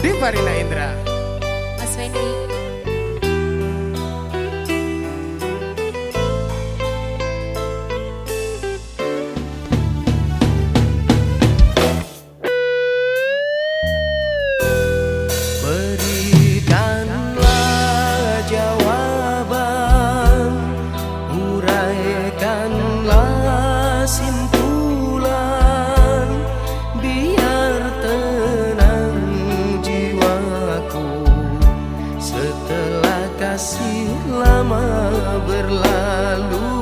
di Farina Indra. Lama berlalu